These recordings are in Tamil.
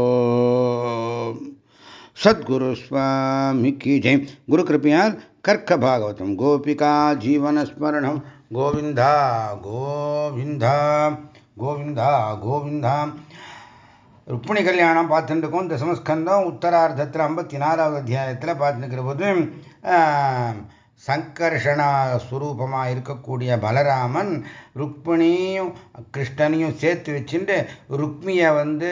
ஓம் சத்குரு சுவாமிக்கு ஜெயம் குரு கிருப்பையால் கர்க்க பாகவதம் கோபிகா ஜீவனஸ்மரணம் கோவிந்தா கோவிந்தா கோவிந்தா கோவிந்தா ருக்மிணி கல்யாணம் பார்த்துட்டு இருக்கோம் தசமஸ்கந்தம் உத்தரார்த்தத்தில் ஐம்பத்தி நாலாவது அத்தியாயத்தில் பார்த்துருக்கிற போது சங்கர்ஷணா ஸ்வரூபமாக இருக்கக்கூடிய பலராமன் ருக்மிணியும் கிருஷ்ணனையும் சேர்த்து வச்சுட்டு ருக்மியை வந்து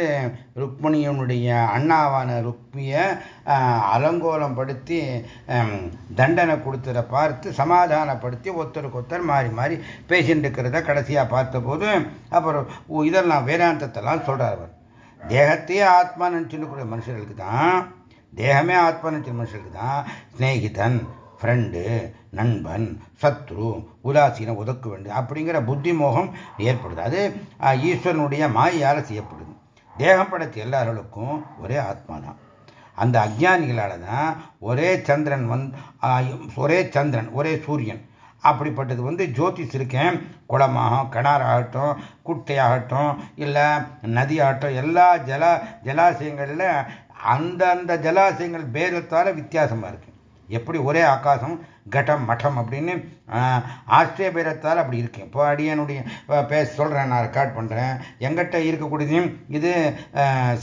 ருக்மிணியனுடைய அண்ணாவான ருக்மியை அலங்கோலம் படுத்தி தண்டனை கொடுத்ததை பார்த்து சமாதானப்படுத்தி ஒருத்தருக்கு ஒருத்தர் மாறி மாறி பேசிட்டு இருக்கிறத கடைசியாக பார்த்தபோது அப்புறம் இதெல்லாம் வேதாந்தத்தெல்லாம் சொல்கிறார் அவர். தேகத்தையே ஆத்மா நினச்சுன்னு மனுஷர்களுக்கு தான் தேகமே ஆத்மா நினச்ச மனுஷர்களுக்கு தான் ஸ்நேகிதன் ஃப்ரெண்டு நண்பன் சத்ரு உதாசீனம் ஒதுக்க வேண்டும் அப்படிங்கிற புத்தி மோகம் ஏற்படுது. அது ஈஸ்வரனுடைய மாயால் செய்யப்படுது. தேகம் படைத்த எல்லார்களுக்கும் ஒரே ஆத்மா தான் அந்த அஜானிகளால் தான் ஒரே சந்திரன் வந் ஒரே சந்திரன் ஒரே சூரியன். அப்படிப்பட்டது வந்து ஜோதிஷ் இருக்கேன். குளமாகும் கிணறாகட்டும் குட்டையாகட்டும் இல்லை நதியாகட்டும் எல்லா ஜல ஜலாசயங்களில் அந்தந்த ஜலாசயங்கள் பேரத்தால் வித்தியாசமாக இருக்கு. எப்படி ஒரே ஆகாசம் கடம் மட்டம் அப்படின்னு ஆஸ்திரேபேரத்தால் அப்படி இருக்கு. இப்போ அடியனுடைய பேச சொல்கிறேன் நான் ரெக்கார்ட் பண்ணுறேன் எங்கிட்ட இருக்கக்கூடியதையும் இது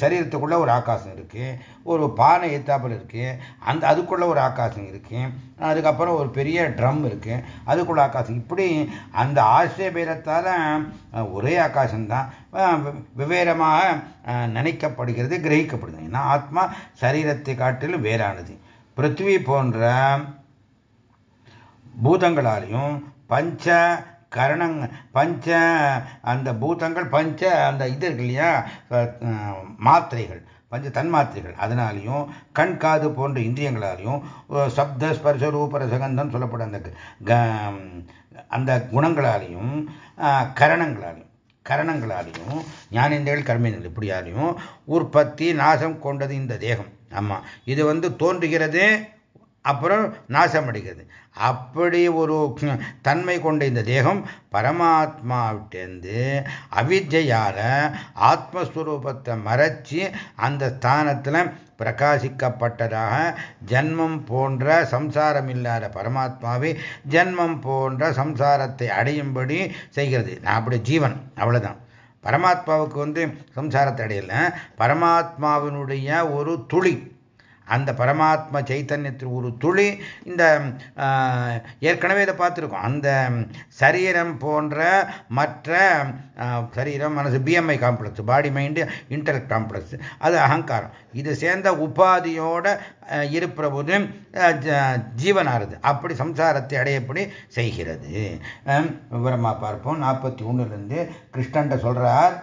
சரீரத்துக்குள்ளே ஒரு ஆகாசம் இருக்குது ஒரு பானை ஏத்தாப்பில் இருக்குது அந்த அதுக்குள்ளே ஒரு ஆகாசம் இருக்குது அதுக்கப்புறம் ஒரு பெரிய ட்ரம் இருக்குது அதுக்குள்ள ஆகாசம். இப்படி அந்த ஆஸ்திரேபேரத்தால் ஒரே ஆகாசம்தான். விவேரமாக நினைக்கப்படுகிறது கிரகிக்கப்படுது ஏன்னா ஆத்மா சரீரத்தை காட்டிலும் வேறானது. பிருத்திவி போன்ற பூதங்களாலையும் பஞ்ச கரணங் பஞ்ச அந்த பூதங்கள் பஞ்ச அந்த இது இருக்கு இல்லையா? மாத்திரைகள் பஞ்ச தன்மாத்திரைகள். அதனாலையும் கண் காது போன்ற இந்திரியங்களாலையும் சப்த ஸ்பர்ஷ ரூபரசகந்தம் சொல்லப்படும் அந்த அந்த குணங்களாலையும் கரணங்களாலையும் கரணங்களாலையும் ஞானேந்திரங்கள் கர்மேந்திரங்கள் இப்படியாலையும் உற்பத்தி நாசம் கொண்டது இந்த தேகம். ஆமாம் இது வந்து தோன்றுகிறது அப்புறம் நாசமடைகிறது. அப்படி ஒரு தன்மை கொண்ட இந்த தேகம் பரமாத்மாவிட்டேருந்து அவித்யால ஆத்மஸ்வரூபத்தை மறைச்சி அந்த ஸ்தானத்தில் பிரகாசிக்கப்பட்டதாக ஜன்மம் போன்ற சம்சாரம் இல்லாத பரமாத்மாவை ஜன்மம் போன்ற சம்சாரத்தை அடையும்படி செய்கிறது. நான் அப்படி ஜீவன் அவ்வளோதான் பரமாத்மாவுக்கு வந்து சம்சாரத்தை அடையலை. பரமாத்மாவினுடைய ஒரு துளி. அந்த பரமாத்ம சைத்தன்யத்தில் ஒரு துளி இந்த ஏற்கனவே இதை பார்த்துருக்கோம். அந்த சரீரம் போன்ற மற்ற சரீரம் மனசு BMI complex body mind intellect complex அது அகங்காரம். இது சேர்ந்த உபாதியோட இருப்பிற போது ஜீவனாருது. அப்படி சம்சாரத்தை அடையப்படி செய்கிறது. விவரமாக பார்ப்போம். நாற்பத்தி ஒன்றுலேருந்து கிருஷ்ணன்ட்ட சொல்கிறார்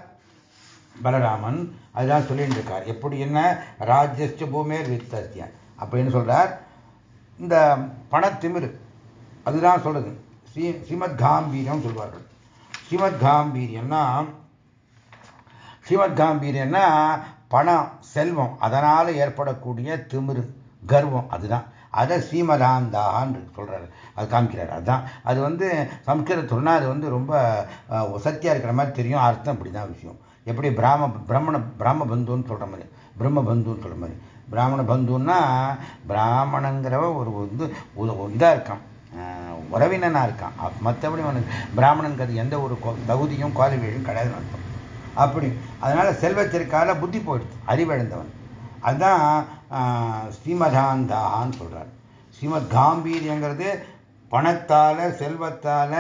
பலராமன் அதுதான் சொல்லிட்டு இருக்கார் எப்படி என்ன? ராஜ்யஸ்ட பூமேர் வித்தஸ்தியன் அப்படின்னு சொல்றார்? இந்த பணத்திமிரு அதுதான் சொல்றது. ஸ்ரீ ஸ்ரீமத் காம்பீரியம் சொல்வார்கள். ஸ்ரீமத் காம்பீரியம்னா ஸ்ரீமத் காம்பீரியம்னா பணம் செல்வம் அதனால் ஏற்படக்கூடிய திமிரு கர்வம் அதுதான். அதை ஸ்ரீமதாந்தான்னு சொல்கிறாரு அது காமிக்கிறார். அதுதான். அது வந்து சம்ஸ்கிருதம் சொன்னால் அது வந்து ரொம்ப சத்தியாக இருக்கிற மாதிரி தெரியும். அர்த்தம் அப்படிதான் விஷயம். எப்படி பிராம பிரம்மண பிராம பந்துன்னு சொல்கிற மாதிரி பிரம்ம பந்துன்னு சொல்கிற மாதிரி பிராமண பந்துன்னா பிராமணங்கிறவ ஒரு வந்து இதாக இருக்கான். உறவினனாக இருக்கான். மற்றபடி அவனுக்கு பிராமணங்கிறது எந்த ஒரு தகுதியும் குவாலிஃபிகேஷன் கிடையாதுன்னு அர்த்தம். அப்படி. அதனால செல்வத்திற்கால புத்தி போயிடுது. அறிவடைந்தவன். அதுதான் ஸ்ரீமதாந்தாகான்னு சொல்கிறார் ஸ்ரீமத் காம்பீரியங்கிறது பணத்தால செல்வத்தால்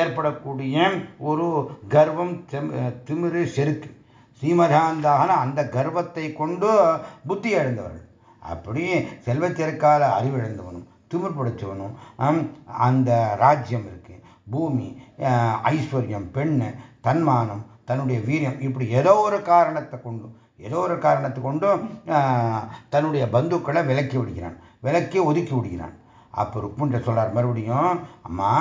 ஏற்படக்கூடிய ஒரு கர்வம் திமிரு செருக்கு. சீமதாந்தாகன அந்த கர்வத்தை கொண்டு புத்தி எழுந்தவர்கள். அப்படி செல்வச்செருக்கால அறிவிழந்தவனும் திமிர் படைச்சவனும் அந்த ராஜ்யம் இருக்கு. பூமி ஐஸ்வர்யம் பெண்ணு தன்மானம் தன்னுடைய வீரியம் இப்படி ஏதோ ஒரு காரணத்தை கொண்டும் ஏதோ ஒரு காரணத்தை கொண்டும் தன்னுடைய பந்துக்களை விலக்கி விடுகிறான். விலக்கி ஒதுக்கி விடுகிறான். அப்போ ருக்மண்ட சொல்கிறார் மறுபடியும் அம்மா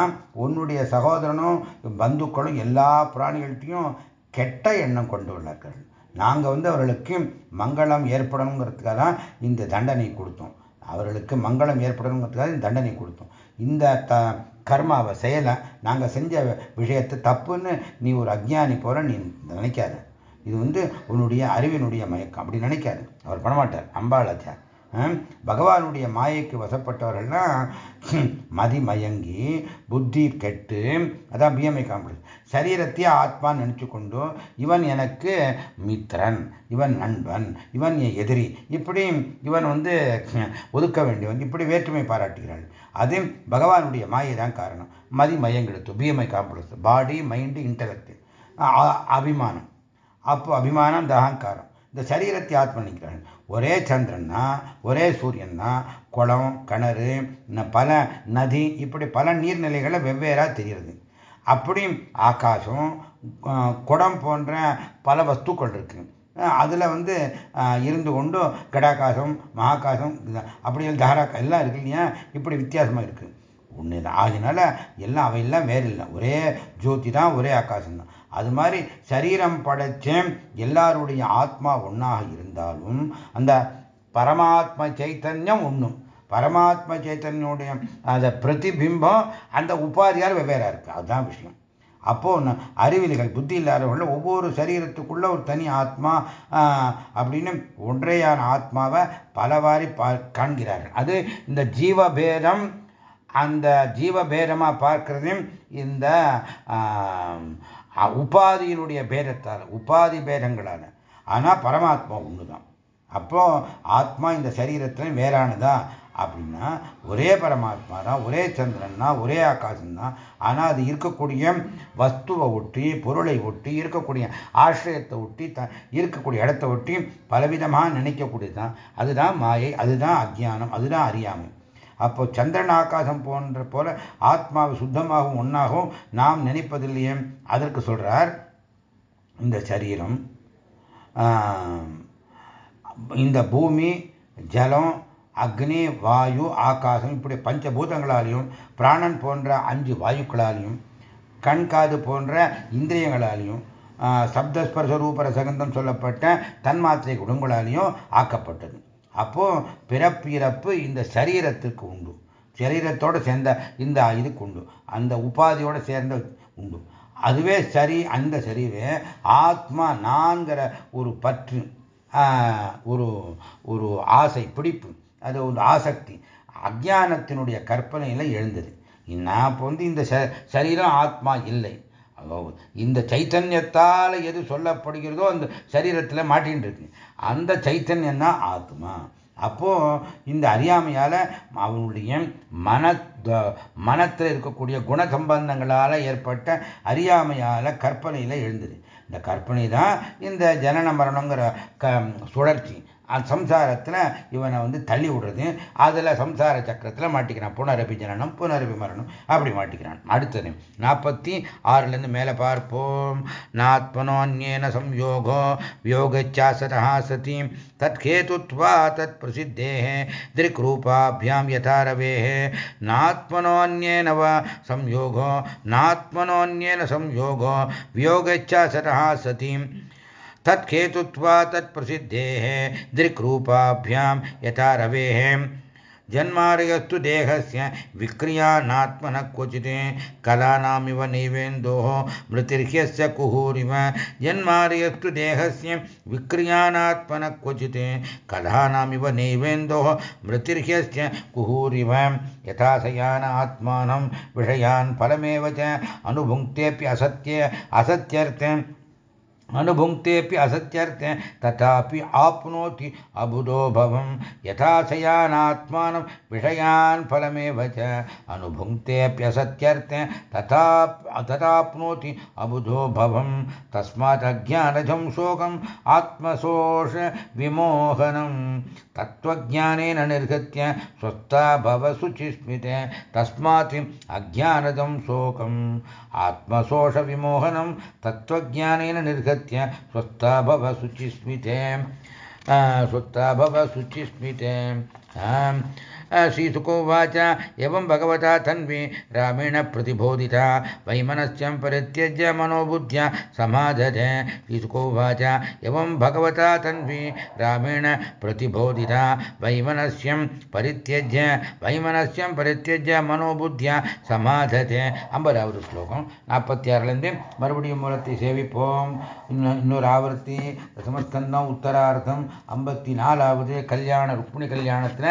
உன்னுடைய சகோதரனும் பந்துக்களும் எல்லா பிராணிகள்கிட்டையும் கெட்ட எண்ணம் கொண்டுள்ளார்கள் நாங்கள் வந்து அவர்களுக்கு மங்களம் ஏற்படணுங்கிறதுக்காக தான் இந்த தண்டனை கொடுத்தோம். அவர்களுக்கு மங்களம் ஏற்படணுங்கிறதுக்காக இந்த தண்டனை கொடுத்தோம். இந்த த கர்மாவை செயலை நாங்கள் செஞ்ச விஷயத்தை தப்புன்னு நீ ஒரு அஜ்ஞானி போல நீ நினைக்காத. இது வந்து உன்னுடைய அறிவினுடைய மயக்கம். அப்படி நினைக்காது. அவர் பண்ணமாட்டார் அம்பாளாச்சார் பகவானுடைய மாயைக்கு வசப்பட்டவர்கள்னா மதி மயங்கி புத்தி கெட்டு அதான் பிஎம்ஐ காம்ப்ளெக்ஸ் சரீரத்தையே ஆத்மான்னு நினச்சி கொண்டு இவன் எனக்கு மித்திரன் இவன் நண்பன் இவன் என் எதிரி. இப்படி இவன் வந்து ஒதுக்க வேண்டியவன் இப்படி வேற்றுமை பாராட்டுகிறாள். அது பகவானுடைய மாயை தான் காரணம் மதிமயங்கெடுத்து BMI complex body mind intellect அபிமானம். அப்போ அபிமானம் இந்த இந்த சரீரத்தை ஆத்மனிக்கிறாள் ஒரே சந்திரன்னா ஒரே சூரியன்னா குளம் கிணறு பல நதி இப்படி பல நீர்நிலைகளை வெவ்வேறாக தெரிகிறது. அப்படி ஆகாசம் குடம் போன்ற பல வஸ்துக்கள் இருக்குது அதில் வந்து இருந்து கொண்டு கடாகாசம் மகாகாசம் அப்படி தாராக்கா எல்லாம் இருக்கு இல்லையா? இப்படி வித்தியாசமாக இருக்குது ஒன்று தான் அதனால எல்லாம் அவையெல்லாம் வேறு இல்லை ஒரே ஜோதி தான் ஒரே ஆகாசம் தான் அது மாதிரி சரீரம் படைச்சேன் எல்லாருடைய ஆத்மா ஒன்றாக இருந்தாலும் அந்த பரமாத்ம சைத்தன்யம் ஒன்றும் பரமாத்ம சைத்தன்யோடைய அந்த பிரதிபிம்பம் அந்த உபாதியால் வெவ்வேறா இருக்கு. அதுதான் விஷயம். அப்போ அறிவிலிகள் புத்தி இல்லாதவர்கள் ஒவ்வொரு சரீரத்துக்குள்ள ஒரு தனி ஆத்மா அப்படின்னு ஒன்றையான ஆத்மாவை பலவாரி காண்கிறார்கள். அது இந்த ஜீவபேதம் அந்த ஜீவபேதமாக பார்க்கறதையும் இந்த உபாதியினுடைய பேதத்தால் உபாதி பேதங்களால் ஆனால் பரமாத்மா ஒன்று தான் அப்போ ஆத்மா இந்த சரீரத்தில் வேறானதா அப்படின்னா ஒரே பரமாத்மா தான் ஒரே சந்திரன் தான் ஒரே ஆகாசம் தான் ஆனால் அது இருக்கக்கூடிய வஸ்துவை ஒட்டி பொருளை ஒட்டி இருக்கக்கூடிய ஆசிரியத்தை ஒட்டி த இருக்கக்கூடிய இடத்தை ஒட்டி பலவிதமாக நினைக்கக்கூடியது தான் அதுதான் மாயை அதுதான் அஜ்ஞானம் அதுதான் அறியாமை. அப்போ சந்திரன் ஆகாசம் போன்ற போல ஆத்மாவை சுத்தமாகவும் ஒன்றாகவும் நாம் நினைப்பதில்லையே. அதற்கு சொல்றார் இந்த சரீரம் இந்த பூமி ஜலம் அக்னி வாயு ஆகாசம் இப்படி பஞ்சபூதங்களாலையும் பிராணன் போன்ற அஞ்சு வாயுக்களாலையும் கண் காது போன்ற இந்திரியங்களாலையும் சப்தஸ்பர்ச ரூபர சகந்தம் சொல்லப்பட்ட தன்மாத்திரை குணங்களாலையும் ஆக்கப்பட்டது. அப்போ பிறப்பிறப்பு இந்த சரீரத்திற்கு உண்டு. சரீரத்தோடு சேர்ந்த இந்த இதுக்கு உண்டு. அந்த உபாதியோடு சேர்ந்த உண்டு. அதுவே சரி அந்த சரிவே ஆத்மா நான்கிற ஒரு பற்று ஒரு ஒரு ஆசை பிடிப்பு அது ஒரு ஆசக்தி அஜானத்தினுடைய கற்பனையில் எழுந்தது. நான் இப்போ வந்து இந்த சரீரம் ஆத்மா இல்லை. இந்த சைத்தன்யத்தால் எது சொல்லப்படுகிறதோ அந்த சரீரத்தில் மாட்டின்னு இருக்கு அந்த சைத்தன்யம் தான் ஆத்மா. அப்போ இந்த அறியாமையால் அவனுடைய மன மனத்தில் இருக்கக்கூடிய குண சம்பந்தங்களால் ஏற்பட்ட அறியாமையால் கற்பனையில் எழுந்தது. இந்த கற்பனை தான் இந்த ஜனன மரணங்கிற க சுழற்சி. அந்த சம்சாரத்தில் இவனை வந்து தள்ளி விடுறது அதில் சம்சார சக்கரத்தில் மாட்டிக்கிறான். புனரபி ஜனனம் புனரபி மரணம் அப்படி மாட்டிக்கிறான். அடுத்தது நாற்பத்தி ஆறுலேருந்து மேலே பார்ப்போம். நாத்மனோன்யேன சம்யோகோ வியோகச்சாசதா சதி தத்ஹேதுத்வா தத் பிரசித்தேஹே. திருக்ரூபாபியாம் யதா ரவேः नात्मनोऽन्येन वा संयोगो नात्मनोऽन्येन संयोगो वियोगच्च तत्खेतुत्वा तत्प्रसिद्धेः दृक्रूपाभ्यां यथा रवेः। जन्मार्यस्तु देहस्य विक्रियानात्मनः क्वचित् कलानामिव नैवेन्दोः मृतिर्ह्यस्य कुहूरिव। जन्मार्यस्तु देहस्य विक्रियानात्मनः क्वचित् कलानामिव नैवेन्दोः मृतिर्ह्यस्य कुहूरिव। यथा सयान आत्मानं विषयान् फलमेव च असत्य असत्यर्थे अनुभुङ्क्तेऽपि असत्यर्थे, तथापि आप्नोति अबुधोभवं यथाशयानात्मानं विषयान फलमे च। अनुभुङ्क्तेऽप्यसत्यर्थे तथा तथाप्नोति अबुधोभवं तस्मात् अज्ञानजं शोकम्, आत्मसोष विमोहनम्। तत्त्वज्ञानेन निर्गत्य स्वस्था भव शुचिस्मित, तस्मात् अज्ञानदं शोकम्। आत्मशोषविमोहनं तत्त्वज्ञानेन निर्गत्य स्वस्था भव शुचिस्मिते। स्वस्था भव शुचिस्मिते। श्रीसुकोवाच एवं भगवता तन्वी रामेण प्रतिबोधिता वैमनस्यं परित्यज्य मनोबुद्ध्या समाधते श्रीसुकोवाच एवं भगवता तन्वी रामेण प्रतिबोधिता वैमनस्यं परित्यज्य वैमनस्यं परित्यज्य मनोबुद्ध्या சமாததே ஐம்பதாவது ஸ்லோகம் நாற்பத்தி ஆறுலேருந்து மறுபடியும் மூலத்தை சேவிப்போம் இன்னொரு ஆவர்த்தி தசமஸ்கந்தம் உத்தரார்த்தம் ஐம்பத்தி நாலாவது கல்யாண ருக்மிணி கல்யாணத்தில்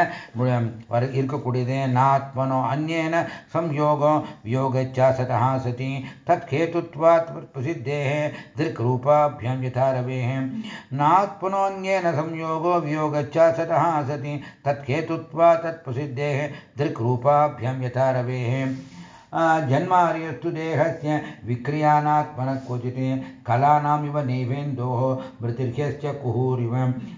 வரு இருக்கக்கூடியது நாத்மனோ அந்நேன சம்யோகோ வியோகச்சா சதா சதி தத் கேதுத்வாத் பிரசித்தேஹே திருக் ரூபாபியம் யதா ரவேஹே நாத்மனோன்யேன சம்யோகோ வியோகச்சா சதா சதி தத் கேதுத்வா தத் பிரசித்தேஹே திருக் ரூபாபியம் யதா ரவேஹே जन्मार्यस्तु देहस्य विक्रियानात्मनः क्वचित् कलानामिव नैवेन्दोः मृतिर्ह्यश्च कुहूरिव।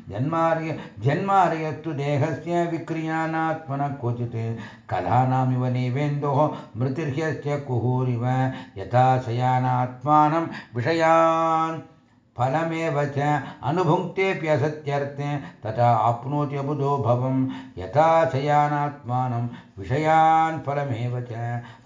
जन्मार्य, जन्मार्यस्तु देहस्य विक्रियानात्मनः क्वचित् कलानामिव नैवेन्दोः मृतिर्ह्यश्च कुहूरिव। यथा शयानात्मानं विषयान् फलमेव च अनुभुङ्क्तेऽप्यसत्यर्थे तथा आप्नोति अबुधो भवं यथा शयानात्मानं विषयान् फलमेव च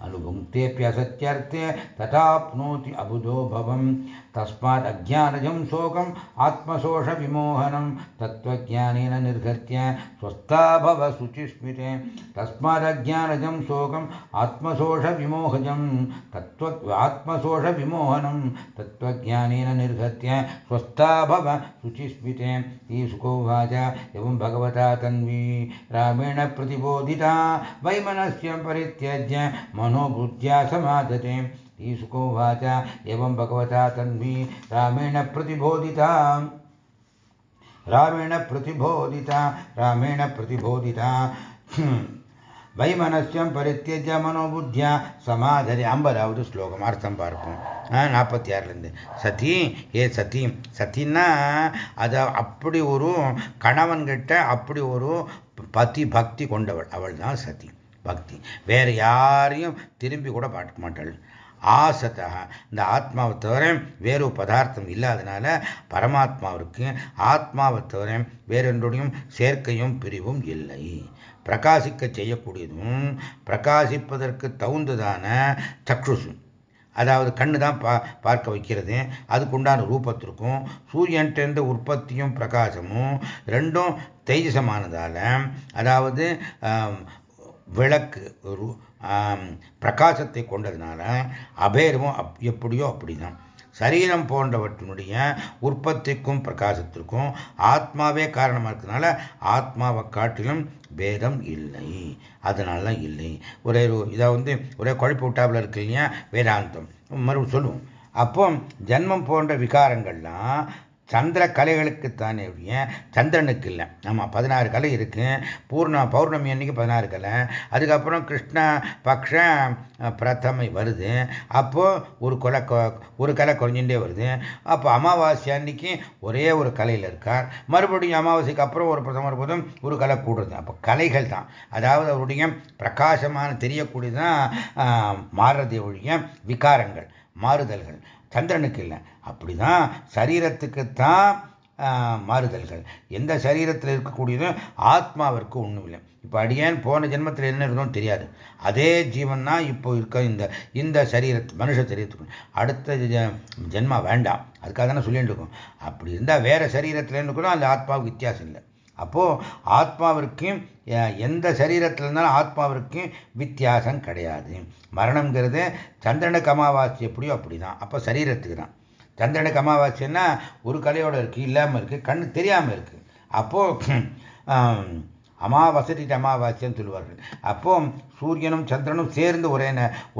अनुभुङ्क्तेऽप्यसत्यर्थे तथाप्नोति अबुधो भवं तस्मात् अज्ञानजं शोकम्, आत्मशोषविमोहनं, तत्त्वज्ञानेन निर्गत्य स्वस्था भव शुचिस्मिते। तस्मादज्ञानजं शोकम् आत्मशोषविमोहजं तत्त्व आत्मशोषविमोहनं, तत्त्वज्ञानेन निर्गत्य स्वस्था भव शुचिस्मिते। श्रीसुकोवाच एवं भगवता तन्वी, रामेण प्रतिबोधिता वैमनस्यं परित्यज्य मनोबुद्ध्या समाधते श्रीसुकोवाच एवं भगवता तन्वी रामेण प्रतिबोधिता रामेण प्रतिबोधिता रामेण प्रतिबोधिता வைமனஸ்யம் பரித்தியஜ மனோபுத்தியா சமாதரி ஐம்பதாவது ஸ்லோகம் அர்த்தம் பார்ப்போம் நாற்பத்தி ஆறுலேருந்து சதி ஏ சதி சத்தின்னா அதை அப்படி ஒரு கணவன்கிட்ட அப்படி ஒரு பத்தி பக்தி கொண்டவள். அவள் தான் சதி பக்தி. வேறு யாரையும் திரும்பி கூட பார்க்க மாட்டாள். ஆசத்தா இந்த ஆத்மாவை தவிர வேறு பதார்த்தம் இல்லாதனால பரமாத்மாவிற்கு ஆத்மாவை தவிர வேறொன்றுடையும் சேர்க்கையும் பிரிவும் இல்லை. பிரகாசிக்க செய்யக்கூடியதும் பிரகாசிப்பதற்கு தகுந்ததான சக்ஷுசும் அதாவது கண்ணு தான் பா பார்க்க வைக்கிறது. அதுக்குண்டான ரூபத்திற்கும் சூரியன்ட்டு உற்பத்தியும் பிரகாசமும் ரெண்டும் தேஜசமானதால் அதாவது விளக்கு பிரகாசத்தை கொண்டதுனால அபேரமும் எப்படியோ அப்படிதான். சரீரம் போன்றவற்றினுடைய உற்பத்திக்கும் பிரகாசத்திற்கும் ஆத்மாவே காரணமாக இருக்கிறதுனால ஆத்மாவை காட்டிலும் பேதம் இல்லை. அதனால இல்லை. ஒரே இதை வந்து ஒரே குழப்பி விட்டாப்புல இருக்கு இல்லையா? வேதாந்தம். மறுபடியும் சொல்லுவோம். அப்போ ஜன்மம் போன்ற விகாரங்கள்லாம் சந்திர கலைகளுக்குத்தானே ஒழிய சந்திரனுக்கு இல்லை. ஆமாம் பதினாறு கலை இருக்கு. பூர்ண பௌர்ணமி அன்னைக்கு பதினாறு கலை. அதுக்கப்புறம் கிருஷ்ண பக்ஷ பிரதமை வருது. அப்போது ஒரு கொலை ஒரு கலை குறைஞ்சுட்டே வருது. அப்போ அமாவாசை அன்னைக்கு ஒரே ஒரு கலையில் இருக்கார். மறுபடியும் அமாவாசைக்கு அப்புறம் ஒரு பிரதமர் போதும் ஒரு கலை கூடுறது. அப்போ கலைகள் தான். அதாவது அவருடைய பிரகாசமான தெரியக்கூடியதான் மாறுறதை ஒழிய விகாரங்கள் மாறுதல்கள். சந்திரனுக்கு இல்லை. அப்படிதான் சரீரத்துக்குத்தான் மாறுதல்கள். எந்த சரீரத்தில் இருக்கக்கூடியதும் ஆத்மாவிற்கு ஒன்றும் இல்லை. இப்போ அடியேன் போன ஜென்மத்தில் என்ன இருந்தோம் தெரியாது. அதே ஜீவன் தான் இப்போ இருக்க இந்த இந்த சரீரத்து மனுஷ சரீரத்துக்கு அடுத்த ஜென்மா வேண்டாம். அதுக்காக தானே சொல்லிட்டு இருக்கோம். அப்படி இருந்தால் வேற சரீரத்தில் இருக்கணும் அந்த ஆத்மாவுக்கு வித்தியாசம் இல்லை. அப்போது ஆத்மாவிற்கும் எந்த சரீரத்தில் இருந்தாலும் ஆத்மாவிற்கும் வித்தியாசம் கிடையாது. மரணம்ங்கிறது சந்திரனுக்கு அமாவாசை எப்படியோ அப்படிதான். அப்போ சரீரத்துக்கு தான். சந்திரனுக்கு அமாவாசைன்னா ஒரு கலையோட இருக்குது இல்லாமல் இருக்குது கண்ணு தெரியாமல் இருக்குது அப்போது அமாவாசை அமாவாசைன்னு சொல்லுவார்கள். அப்போ சூரியனும் சந்திரனும் சேர்ந்து ஒரே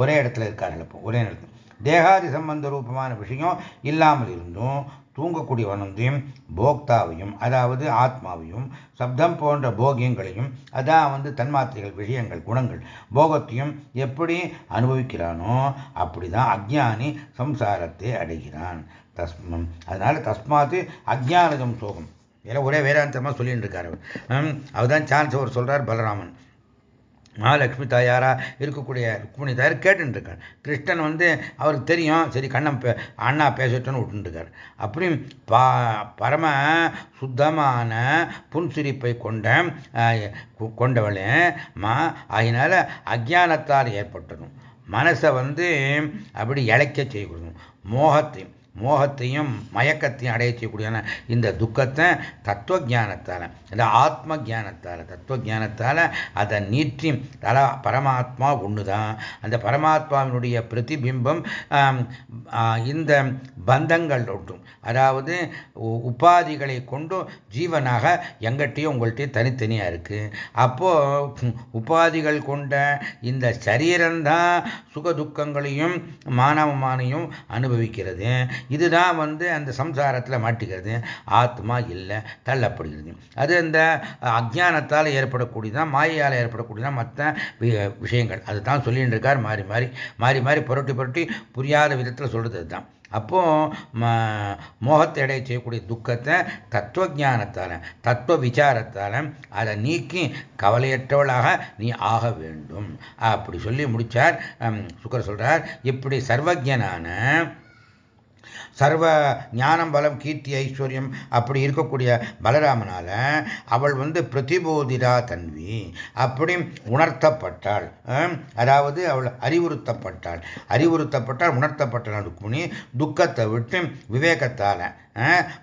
ஒரே இடத்துல இருக்கார்கள் அப்போ ஒரே நேரத்தில். தேகாதி சம்பந்த ரூபமான விஷயம் இல்லாமல் இருந்தும் தூங்கக்கூடியவனையும் போக்தாவையும் அதாவது ஆத்மாவையும் சப்தம் போன்ற போகியங்களையும் அதான் வந்து தன்மாத்திரைகள் விஷயங்கள் குணங்கள் போகத்தையும் எப்படி அனுபவிக்கிறானோ அப்படிதான் அஜ்ஞானி சம்சாரத்தை அடைகிறான். தஸ்மம் அதனால தஸ்மாத்து அஜ்ஞானதம் சோகம். ஏன்னா ஒரே வேதாந்தமாக சொல்லிட்டு இருக்காரு அவர். தான் சான்ஸ் அவர் சொல்றார் பலராமன். மகாலட்சுமி தாயாராக இருக்கக்கூடிய ருக்மிணி தாயார் கேட்டுருக்கார் கிருஷ்ணன் வந்து அவருக்கு தெரியும் சரி கண்ணன் அண்ணா பேசட்டும்னு விட்டுருக்கார் அப்படியும் பா பரம சுத்தமான புன்சிரிப்பை கொண்ட கொண்டவளே மா அதனால் அஜானத்தால் ஏற்பட்டணும் மனசை வந்து அப்படி இழைக்க செய்யணும் மோகத்தையும் மோகத்தையும் மயக்கத்தையும் அடைய செய்யக்கூடியன இந்த துக்கத்தை தத்துவ ஜானத்தால் இந்த ஆத்ம ஜானத்தால் தத்துவ ஜானத்தால் அதை நீற்றி தல பரமாத்மா ஒன்று தான் அந்த பரமாத்மாவினுடைய பிரதிபிம்பம் இந்த பந்தங்கள் ஒன்றும். அதாவது உபாதிகளை கொண்டும் ஜீவனாக எங்கிட்டையும் உங்கள்கிட்டயும் தனித்தனியாக இருக்குது அப்போது உபாதிகள் கொண்ட இந்த சரீரம்தான் சுக துக்கங்களையும் மானவமானையும் அனுபவிக்கிறது. இதுதான் வந்து அந்த சம்சாரத்தில் மாட்டிக்கிறது. ஆத்மா இல்லை தள்ளப்படுகிறது அது அந்த அஜானத்தால் ஏற்படக்கூடியதான் மாயையால் ஏற்படக்கூடியதான் மற்ற விஷயங்கள். அதுதான் சொல்லிட்டு இருக்கார் மாறி மாறி. மாறி மாறி புரட்டி புரட்டி புரியாத விதத்தில் சொல்கிறது அதுதான் அப்போ மோகத்தை அடைய செய்யக்கூடிய துக்கத்தை தத்துவ ஜானத்தால் தத்துவ விசாரத்தால் அதை நீக்கி கவலையற்றவளாக நீ ஆக வேண்டும். அப்படி சொல்லி முடித்தார் சுக்கர் சொல்கிறார் இப்படி சர்வஜனான சர்வ ஞானம் பலம் கீர்த்தி ஐஸ்வர்யம் அப்படி இருக்கக்கூடிய பலராமனால அவள் வந்து பிரதிபோதிரா தன்வி. அப்படி உணர்த்தப்பட்டாள். அதாவது அவள் அறிவுறுத்தப்பட்டாள். அறிவுறுத்தப்பட்டால் உணர்த்தப்பட்டாள் ருக்மிணி துக்கத்தை விட்டு விவேகத்தால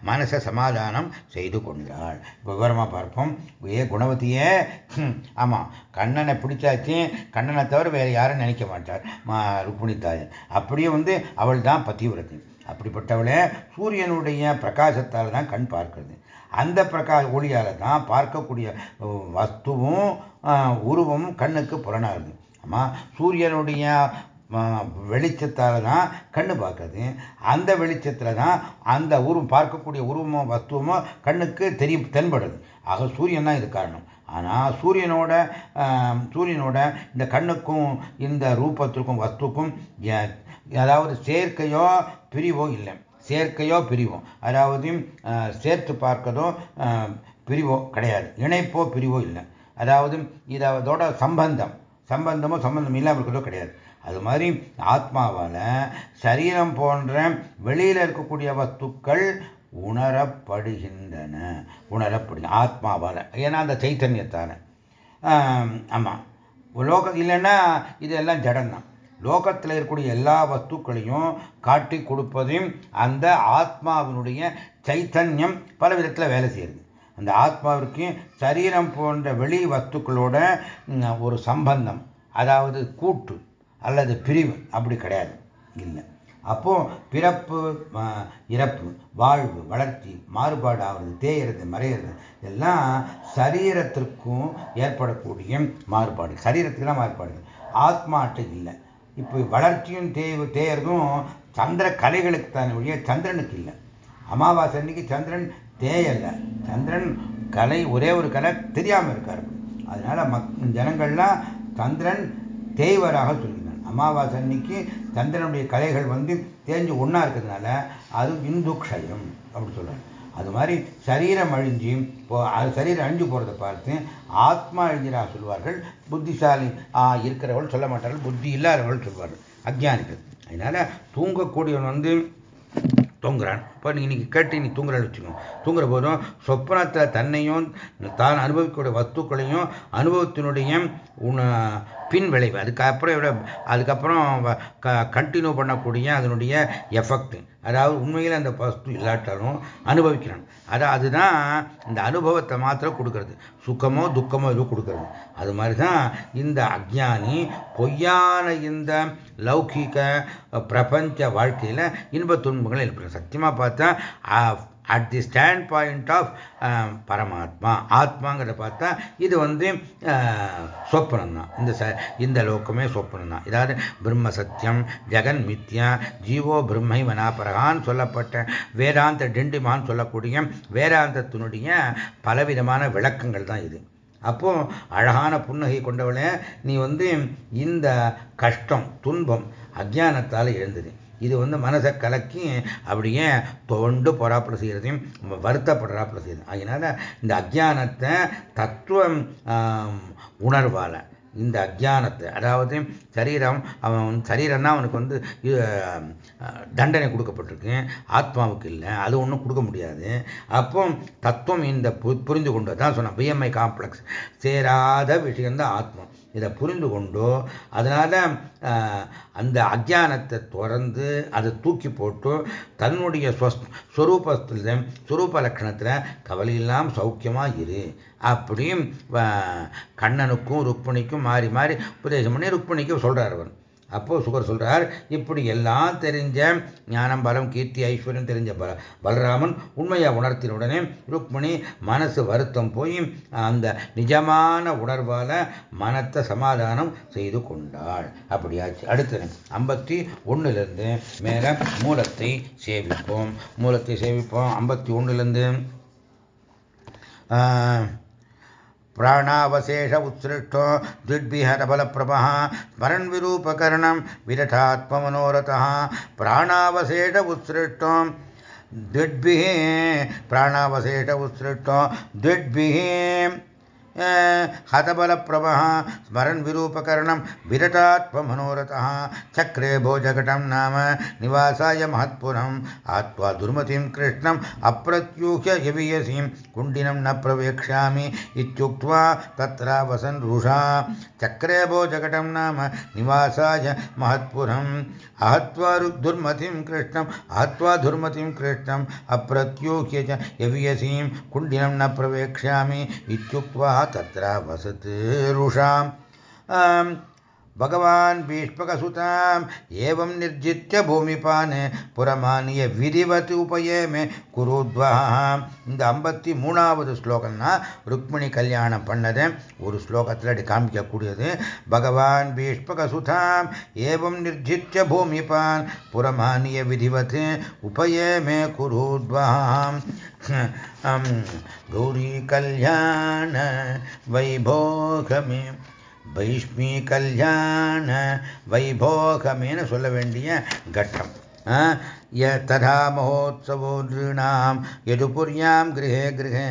மனசை சமாதானம் செய்து கொண்டாள். விவரமாக பார்ப்போம். ஏ குணவதியே ஆமாம் கண்ணனை பிடிச்சாச்சு. கண்ணனை தவிர வேறு யாரும் நினைக்க மாட்டார். ருக்மிணி தாயன் அப்படியே வந்து அவள் தான் பத்திவிரத்தி அப்படிப்பட்டவளே சூரியனுடைய பிரகாசத்தால் தான் கண் பார்க்கிறது. அந்த பிரகா ஒளியால் தான் பார்க்கக்கூடிய வஸ்துவும் உருவமும் கண்ணுக்கு புலனாகுது ஆமாம் சூரியனுடைய வெளிச்சத்தால் தான் கண்ணு பார்க்குறது. அந்த வெளிச்சத்தில் தான் அந்த உருவம் பார்க்கக்கூடிய உருவமோ வஸ்துவமோ கண்ணுக்கு தெரியும் தென்படுது. ஆக சூரியன் தான் இது காரணம். ஆனால் சூரியனோட சூரியனோட இந்த கண்ணுக்கும் இந்த ரூபத்திற்கும் வஸ்துக்கும் அதாவது சேர்க்கையோ பிரிவோ இல்லை. சேர்க்கையோ பிரிவோ. அதாவது சேர்த்து பார்க்கதோ பிரிவோ கிடையாது. இணைப்போ பிரிவோ இல்லை. அதாவது இதோட சம்பந்தம். சம்பந்தமோ சம்பந்தம் இல்லாமல் இருக்கிறதோ கிடையாது. அது மாதிரி ஆத்மாவால் சரீரம் போன்ற வெளியில் இருக்கக்கூடிய வஸ்துக்கள் உணரப்படுகின்றன. உணரப்படு ஆத்மாவால். ஏன்னா அந்த சைத்தன்யத்தால். ஆமாம் லோகம் இல்லைன்னா இதெல்லாம் ஜடம்தான். லோகத்தில் இருக்கக்கூடிய எல்லா வஸ்துக்களையும் காட்டி கொடுப்பதையும் அந்த ஆத்மாவினுடைய சைத்தன்யம் பல விதத்தில் வேலை செய்யுது. அந்த ஆத்மாவிற்கு சரீரம் போன்ற வெளி வஸ்துக்களோட ஒரு சம்பந்தம் அதாவது கூட்டு அல்லது பிரிவு அப்படி கிடையாது. இல்லை. அப்போ பிறப்பு இறப்பு வாழ்வு வளர்ச்சி மாறுபாடு ஆகிறது தேயறது மறையிறது எல்லாம் சரீரத்திற்கும் ஏற்படக்கூடிய மாறுபாடு. சரீரத்துக்கு மாறுபாடு ஆத்மாட்டு இல்லை. இப்போ வளர்ச்சியும் தே தேயறதும் சந்திர கலைகளுக்கு தானே ஒழிய சந்திரனுக்கு இல்லை. அமாவாசை அன்னைக்கு சந்திரன் தேயல்ல சந்திரன் கலை ஒரே ஒரு கலை தெரியாமல் இருக்காரு. அதனால மக் ஜனங்கள்லாம் சந்திரன் தேய்வராக சொல்கிறான். அமாவாசை அன்னைக்கு சந்திரனுடைய கலைகள் வந்து தேஞ்சு ஒன்றா இருக்கிறதுனால அது இந்துக்ஷயம் அப்படின்னு சொல்கிறாங்க அது மாதிரி சரீரம் அழிஞ்சு அது சரீரம் அழிஞ்சு போகிறத பார்த்து ஆத்மா அழிஞ்சினா சொல்வார்கள். புத்திசாலி இருக்கிறவர்கள் சொல்ல மாட்டார்கள். புத்தி இல்லாதவர்கள் சொல்வார்கள். அஜ்ஞானிகள். அதனால தூங்கக்கூடியவன் வந்து தூங்குறான். இப்போ நீ இன்னைக்கு கேட்டு நீ தூங்குறான்னு வச்சுக்கோங்க தூங்குற போதும் சொப்பனத்தில் தன்னையும் தான் அனுபவிக்கக்கூடிய வஸ்துக்களையும் அனுபவத்தினுடைய பின் விளைவு. அதுக்கப்புறம் அதுக்கப்புறம் கண்டினியூ பண்ணக்கூடிய அதனுடைய எஃபெக்ட் அதாவது உண்மையில் அந்த வஸ்து இல்லாட்டாலும் அனுபவிக்கிறான். அதான் அதுதான் இந்த அனுபவத்தை மாத்திரம் கொடுக்கறது. சுக்கமோ துக்கமோ எதுவும் கொடுக்கறது. அது மாதிரி தான் இந்த அஜ்ஞானி பொய்யான இந்த லௌகிக பிரபஞ்ச வாழ்க்கையில் இன்ப துன்பங்களை ஏற்படும் சத்தியமாக பார்த்தா at the standpoint of பரமாத்மா ஆத்மாங்கிறத பார்த்தா இது வந்து சொப்பனம் தான் இந்த ச இந்த லோக்கமே சொப்பனம் தான் இதாவது பிரம்ம சத்தியம் ஜெகன் மித்யா ஜீவோ பிரம்மை வனாபரகான்னு சொல்லப்பட்ட வேதாந்த டிண்டிமான்னு சொல்லக்கூடிய வேதாந்தத்தினுடைய பலவிதமான விளக்கங்கள் தான் இது அப்போ அழகான புன்னகை கொண்டவளே நீ வந்து இந்த கஷ்டம் துன்பம் அஜானத்தால் எழுந்தது இது வந்து மனசை கலக்கி அப்படியே தொண்டு பொறாப்புல செய்கிறதையும் வருத்தப்படுறாப்புல செய்யுது அதனால இந்த அஜானத்தை தத்துவம் உணர்வால இந்த அஜானத்தை அதாவது சரீரம் அவன் சரீரம்னா அவனுக்கு வந்து தண்டனை கொடுக்கப்பட்டிருக்கு. ஆத்மாவுக்கு இல்லை அது ஒன்றும் கொடுக்க முடியாது. அப்போ தத்துவம் இந்த புரிந்து கொண்டு தான் சொன்னான் பிஎம்ஐ காம்ப்ளெக்ஸ் சேராத விஷயம்தான் ஆத்மா. இதை புரிந்து கொண்டோ அதனால் அந்த அஜானத்தை திறந்து அதை தூக்கி போட்டு தன்னுடைய ஸ்வரூபத்தில் ஸ்வரூப லட்சணத்தில் இல்லாமல் சௌக்கியமாக இரு. அப்படியும் கண்ணனுக்கும் ருக்மணிக்கும் மாறி மாறி உபதேசம் பண்ணி ருக்மணிக்கும் சொல்கிறார் அவன் அப்போ சுகர் சொல்றார் இப்படி எல்லாம் தெரிஞ்ச ஞானம் பலம் கீர்த்தி ஐஸ்வர்யம் தெரிஞ்ச பல பலராமன் உண்மையை உணர்த்தின உடனே ருக்மிணி மனசு வருத்தம் போய் அந்த நிஜமான உணர்வால மனத்தை சமாதானம் செய்து கொண்டாள். அப்படியாச்சு. அடுத்தது ஐம்பத்தி ஒன்னுலேருந்து மேல மூலத்தை சேவிப்போம். மூலத்தை சேவிப்போம். ஐம்பத்தி ஒன்னுலேருந்து प्राणावशेष उत्सृष्टो द्विद्विहरबलप्रभः स्मरन्विरूपकरणं विरठात्ममनोरथः प्राणावशेष उत्सृष्टो द्विद्भिः प्राणावशेष उत्सृष्टो द्विद्भिः हतबलप्रभः स्मरन् विरूपकरणं विरटात्ममनोरथः चक्रे भोजघटं नाम निवासाय महत्पुरम् आत्वा दुर्मतिं कृष्णम् अप्रत्यूह्य यवीयसीं, कुण्डिनं न इत्युक्त्वा तत्र वसन् रुषा। चक्रे भोजघटं नाम निवासाय महत्पुरम्, आहत्वा दुर्मतिं कृष्णम्, आहत्वा दुर्मतिं कृष्णम् अप्रत्यूह्य च यवीयसीं न इत्युक्त्वा तत्र वसति रुषाम् भगवान् भीष्मकसुताम् एवं निर्जित्य भूमिपान् புறமானிய விதிவத் உபயமே குருத்வஹ இந்த ஐம்பத்தி மூணாவது ஸ்லோகம்னா ருக்மிணி கல்யாணம் பண்ணது ஒரு ஸ்லோகத்தில் அப்படி காமிக்கக்கூடியது பகவான் பீஷ்மகசுதாம் ஏவம் நிர்ஜித்ய பூமிபான் புறமானிய விதிவத் உபயமே குருத்வஹாம் கௌரி கல்யாண வைபோகமே வைஷ்மி கல்யாண வைபோகமேனு சொல்ல வேண்டிய கட்டம். ததா மகோத்சவோ நிருணாம் எதுபுரியாம் கிரகே கிரகே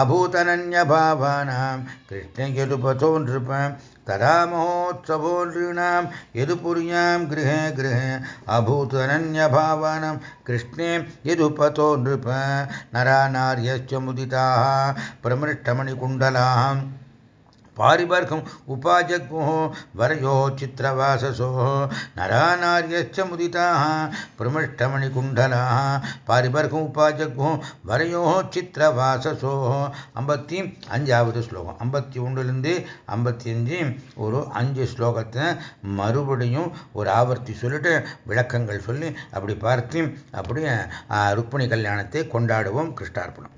அபூதனன்யபாவானாம் கிருஷ்ண எதுபதோ நிருப்பம் ததா மகோத்சவோ நிருணாம் எதுபுரியாம் கிரகே கிரகே அபூதனன்யபாவானம் கிருஷ்ணே எதுபதோ நிருப்ப நரா நாரியச்ச முதிதாக பிரமிருஷ்டமணிகுண்டலாம் பாரிபர்கம் உபாஜக்மோ வரயோ சித்திரவாசசோ நராநாரியச்ச முதிதாக பிரமிஷ்டமணிகுண்டலா பாரிபர்கம் உபாஜக்மோ வரையோ சித்திரவாசசோ ஐம்பத்தி அஞ்சாவது ஸ்லோகம். ஐம்பத்தி ஒன்றுலேருந்து ஐம்பத்தி அஞ்சு ஒரு அஞ்சு ஸ்லோகத்தை மறுபடியும் ஒரு ஆவர்த்தி சொல்லிட்டு விளக்கங்கள் சொல்லி அப்படி பார்த்து அப்படியே ருக்மிணி கல்யாணத்தை கொண்டாடுவோம் கிருஷ்டார்ப்பணம்